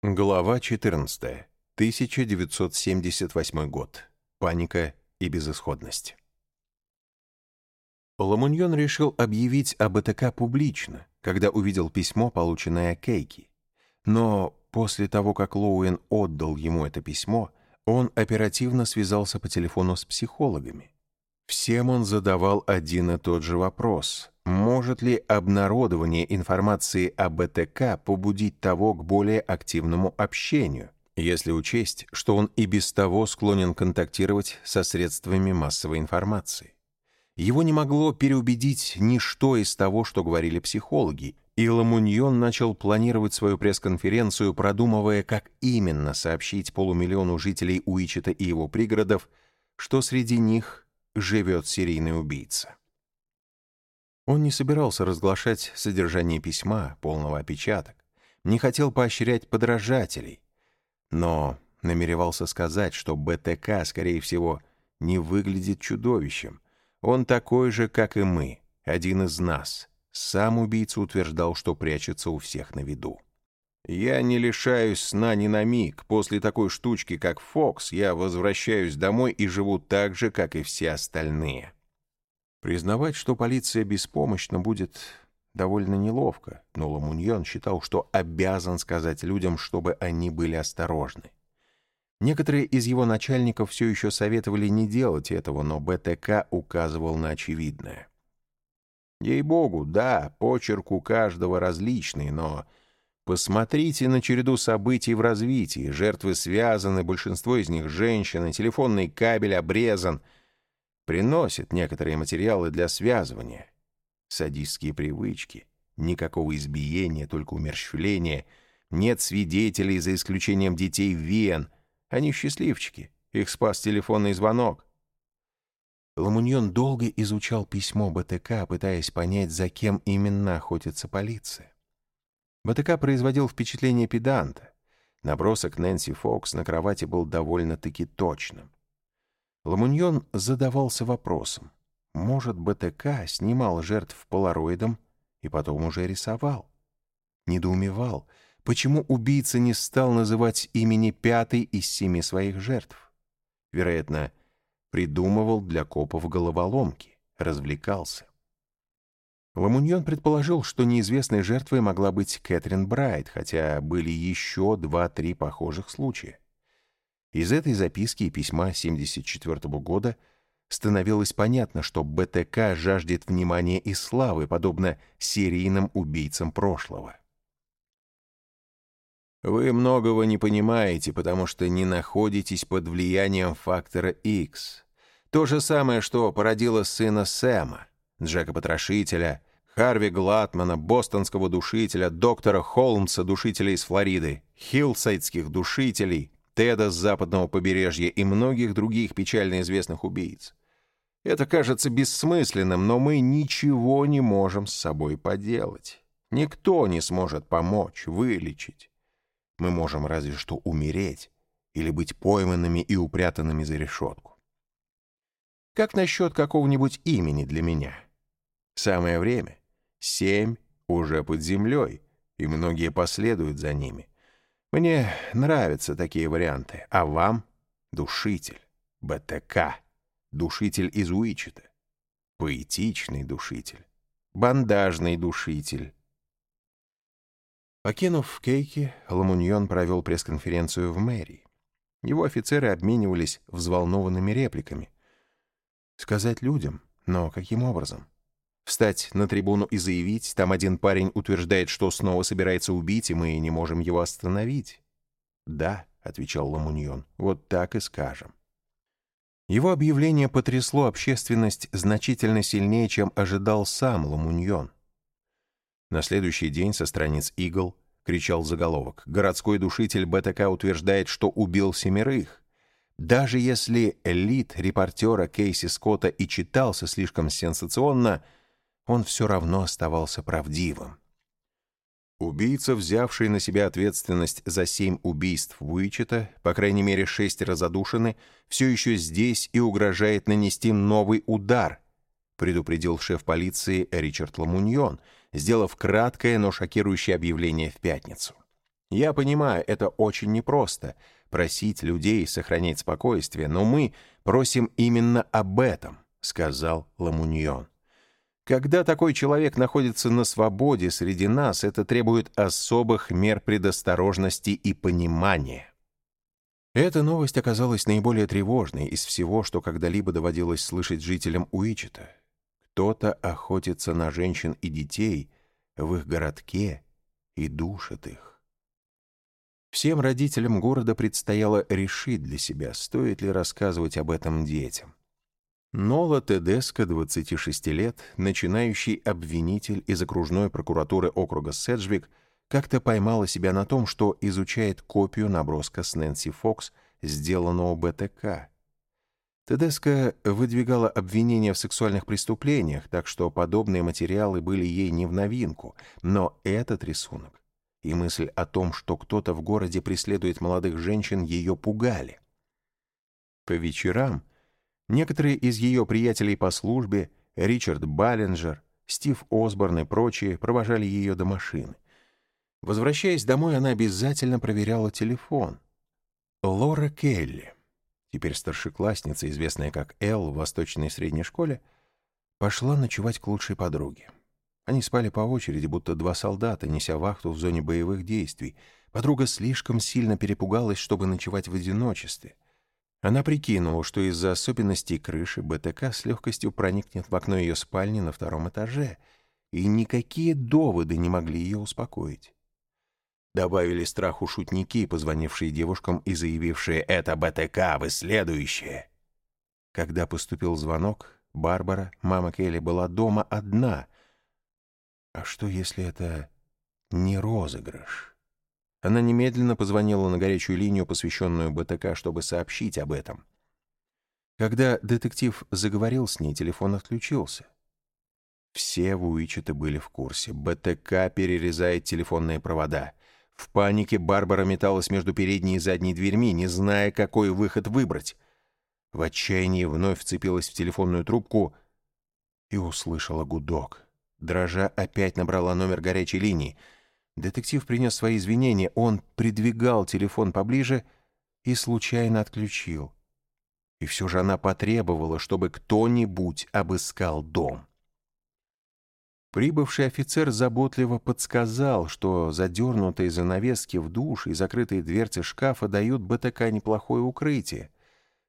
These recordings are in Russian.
Глава 14. 1978 год. Паника и безысходность. Ламуньон решил объявить об ЭТК публично, когда увидел письмо, полученное Кейки. Но после того, как Лоуэн отдал ему это письмо, он оперативно связался по телефону с психологами. Всем он задавал один и тот же вопрос. Может ли обнародование информации об БТК побудить того к более активному общению, если учесть, что он и без того склонен контактировать со средствами массовой информации? Его не могло переубедить ничто из того, что говорили психологи, и Ламуньон начал планировать свою пресс-конференцию, продумывая, как именно сообщить полумиллиону жителей Уичета и его пригородов, что среди них живет серийный убийца. Он не собирался разглашать содержание письма, полного опечаток, не хотел поощрять подражателей, но намеревался сказать, что БТК, скорее всего, не выглядит чудовищем. Он такой же, как и мы, один из нас. Сам убийца утверждал, что прячется у всех на виду. «Я не лишаюсь сна ни на миг. После такой штучки, как Фокс, я возвращаюсь домой и живу так же, как и все остальные». Признавать, что полиция беспомощна, будет довольно неловко, но Ламуньон считал, что обязан сказать людям, чтобы они были осторожны. Некоторые из его начальников все еще советовали не делать этого, но БТК указывал на очевидное. Ей-богу, да, почерк у каждого различный, но посмотрите на череду событий в развитии. Жертвы связаны, большинство из них женщины, телефонный кабель обрезан — приносит некоторые материалы для связывания. Садистские привычки, никакого избиения, только умерщвление, нет свидетелей за исключением детей Вен. Они счастливчики, их спас телефонный звонок. Ламуньон долго изучал письмо БТК, пытаясь понять, за кем именно охотится полиция. БТК производил впечатление педанта. Набросок Нэнси Фокс на кровати был довольно-таки точным. Ламуньон задавался вопросом, может, БТК снимал жертв полароидом и потом уже рисовал? Недоумевал, почему убийца не стал называть имени пятой из семи своих жертв? Вероятно, придумывал для копов головоломки, развлекался. Ламуньон предположил, что неизвестной жертвой могла быть Кэтрин Брайт, хотя были еще два-три похожих случая. Из этой записки и письма 74 года становилось понятно, что БТК жаждет внимания и славы, подобно серийным убийцам прошлого. Вы многого не понимаете, потому что не находитесь под влиянием фактора X. То же самое, что породило сына Сэма, Джека-потрошителя, Харви Глатмана, бостонского душителя, доктора Холмса, душителя из Флориды, хиллсайдских душителей, Теда с западного побережья и многих других печально известных убийц. Это кажется бессмысленным, но мы ничего не можем с собой поделать. Никто не сможет помочь, вылечить. Мы можем разве что умереть или быть пойманными и упрятанными за решетку. Как насчет какого-нибудь имени для меня? Самое время. Семь уже под землей, и многие последуют за ними. Мне нравятся такие варианты. А вам — душитель, БТК, душитель из Уичета, поэтичный душитель, бандажный душитель. Покинув Кейки, Ламуньон провел пресс-конференцию в мэрии. Его офицеры обменивались взволнованными репликами. Сказать людям, но каким образом? Встать на трибуну и заявить, там один парень утверждает, что снова собирается убить, и мы не можем его остановить. «Да», — отвечал Ламуньон, — «вот так и скажем». Его объявление потрясло общественность значительно сильнее, чем ожидал сам Ламуньон. На следующий день со страниц «Игл» кричал заголовок. Городской душитель БТК утверждает, что убил семерых. Даже если элит репортера Кейси Скотта и читался слишком сенсационно — он все равно оставался правдивым. Убийца, взявший на себя ответственность за семь убийств Уичета, по крайней мере шестеро задушены, все еще здесь и угрожает нанести новый удар, предупредил шеф полиции Ричард Ламуньон, сделав краткое, но шокирующее объявление в пятницу. Я понимаю, это очень непросто — просить людей сохранять спокойствие, но мы просим именно об этом, — сказал Ламуньон. Когда такой человек находится на свободе среди нас, это требует особых мер предосторожности и понимания. Эта новость оказалась наиболее тревожной из всего, что когда-либо доводилось слышать жителям Уичета. Кто-то охотится на женщин и детей в их городке и душит их. Всем родителям города предстояло решить для себя, стоит ли рассказывать об этом детям. Нола Тедеско, 26 лет, начинающий обвинитель из окружной прокуратуры округа Седжвик, как-то поймала себя на том, что изучает копию наброска с Нэнси Фокс, сделанного БТК. Тедеско выдвигала обвинения в сексуальных преступлениях, так что подобные материалы были ей не в новинку, но этот рисунок и мысль о том, что кто-то в городе преследует молодых женщин, ее пугали. По вечерам Некоторые из ее приятелей по службе, Ричард Баллинджер, Стив Осборн и прочие, провожали ее до машины. Возвращаясь домой, она обязательно проверяла телефон. Лора Келли, теперь старшеклассница, известная как Эл в восточной средней школе, пошла ночевать к лучшей подруге. Они спали по очереди, будто два солдата, неся вахту в зоне боевых действий. Подруга слишком сильно перепугалась, чтобы ночевать в одиночестве — она прикинула, что из-за особенностей крыши БТК с легкостью проникнет в окно ее спальни на втором этаже, и никакие доводы не могли ее успокоить. Добавили страху шутники, позвонившие девушкам и заявившие «Это БТК, вы следующие!». Когда поступил звонок, Барбара, мама Келли, была дома одна. А что, если это не розыгрыш? Она немедленно позвонила на горячую линию, посвященную БТК, чтобы сообщить об этом. Когда детектив заговорил с ней, телефон отключился. Все в Уичете были в курсе. БТК перерезает телефонные провода. В панике Барбара металась между передней и задней дверьми, не зная, какой выход выбрать. В отчаянии вновь вцепилась в телефонную трубку и услышала гудок. Дрожа опять набрала номер горячей линии — Детектив принес свои извинения, он придвигал телефон поближе и случайно отключил. И все же она потребовала, чтобы кто-нибудь обыскал дом. Прибывший офицер заботливо подсказал, что задернутые занавески в душ и закрытые дверцы шкафа дают БТК неплохое укрытие.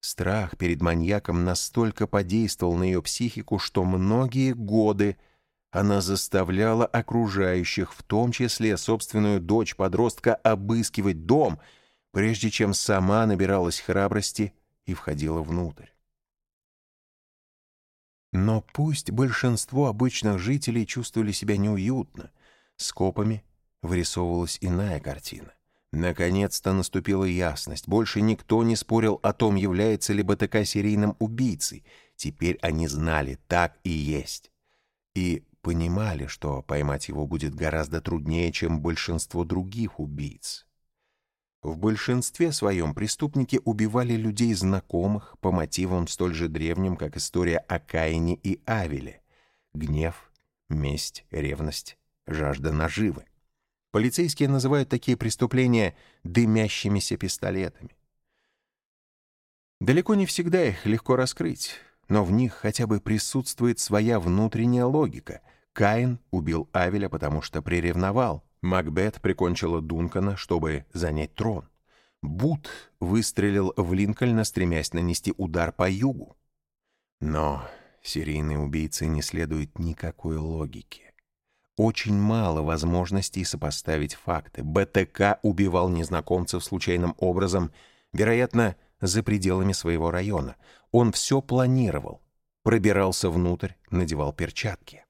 Страх перед маньяком настолько подействовал на ее психику, что многие годы — она заставляла окружающих, в том числе собственную дочь-подростка, обыскивать дом, прежде чем сама набиралась храбрости и входила внутрь. Но пусть большинство обычных жителей чувствовали себя неуютно, с копами вырисовывалась иная картина. Наконец-то наступила ясность. Больше никто не спорил о том, является ли БТК серийным убийцей. Теперь они знали, так и есть. И понимали, что поймать его будет гораздо труднее, чем большинство других убийц. В большинстве своем преступники убивали людей знакомых по мотивам столь же древним, как история о Каине и Авеле. Гнев, месть, ревность, жажда наживы. Полицейские называют такие преступления дымящимися пистолетами. Далеко не всегда их легко раскрыть, но в них хотя бы присутствует своя внутренняя логика — Каин убил Авеля, потому что приревновал. Макбет прикончила Дункана, чтобы занять трон. Бут выстрелил в Линкольна, стремясь нанести удар по югу. Но серийные убийцы не следуют никакой логике. Очень мало возможностей сопоставить факты. БТК убивал незнакомцев случайным образом, вероятно, за пределами своего района. Он все планировал, пробирался внутрь, надевал перчатки.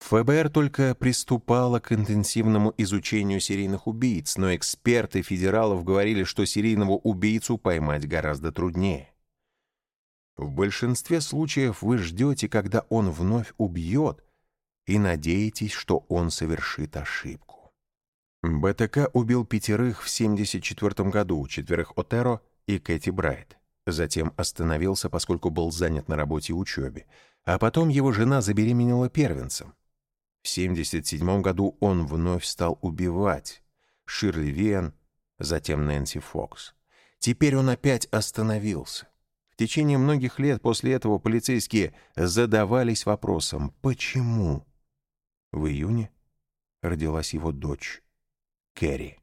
ФБР только приступало к интенсивному изучению серийных убийц, но эксперты федералов говорили, что серийного убийцу поймать гораздо труднее. В большинстве случаев вы ждете, когда он вновь убьет, и надеетесь, что он совершит ошибку. БТК убил пятерых в 1974 году, четверых Отеро и Кэти Брайт. Затем остановился, поскольку был занят на работе и учебе. А потом его жена забеременела первенцем. В 1977 году он вновь стал убивать. Ширли Виан, затем Нэнси Фокс. Теперь он опять остановился. В течение многих лет после этого полицейские задавались вопросом «Почему?». В июне родилась его дочь Кэрри.